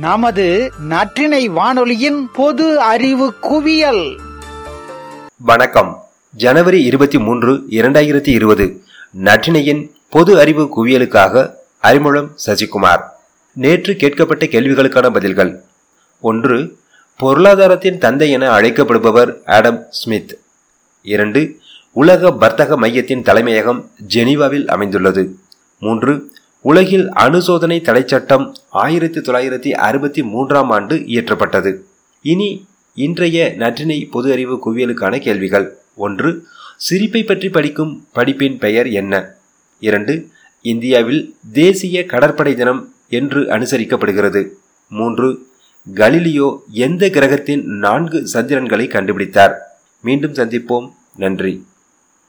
நமது நற்றினை வானொலியின் பொது அறிவு குவியல். வணக்கம். ஜனவரி இருபத்தி மூன்று இரண்டாயிரத்தி இருபது. நற்றினையின் பொது அறிவு குவியலுக்காக அறிமுகம் சசிகுமார். நேற்று கேட்கப்பட்ட கேள்விகளுக்கான பதில்கள். ஒன்று பொருளாதாரத்தின் தந்தை என அழைக்கப்படுபவர் ஆடம் ஸ்மித். இரண்டு உலக வர்த்தக மையத்தின் தலைமையகம் ஜெனீவாவில் அமைந்துள்ளது. மூன்று உலகில் அணுசோதனை தடை சட்டம் ஆயிரத்தி தொள்ளாயிரத்தி அறுபத்தி மூன்றாம் ஆண்டு இயற்றப்பட்டது. இனி இன்றைய நற்றினை பொது அறிவு குவியலுக்கான கேள்விகள். ஒன்று சிரிப்பை பற்றி படிக்கும் படிப்பின் பெயர் என்ன? இரண்டு இந்தியாவில் தேசிய கடற்படை தினம் என்று அனுசரிக்கப்படுகிறது. மூன்று கலிலியோ எந்த கிரகத்தின் நான்கு சந்திரன்களை கண்டுபிடித்தார்? மீண்டும் சந்திப்போம். நன்றி.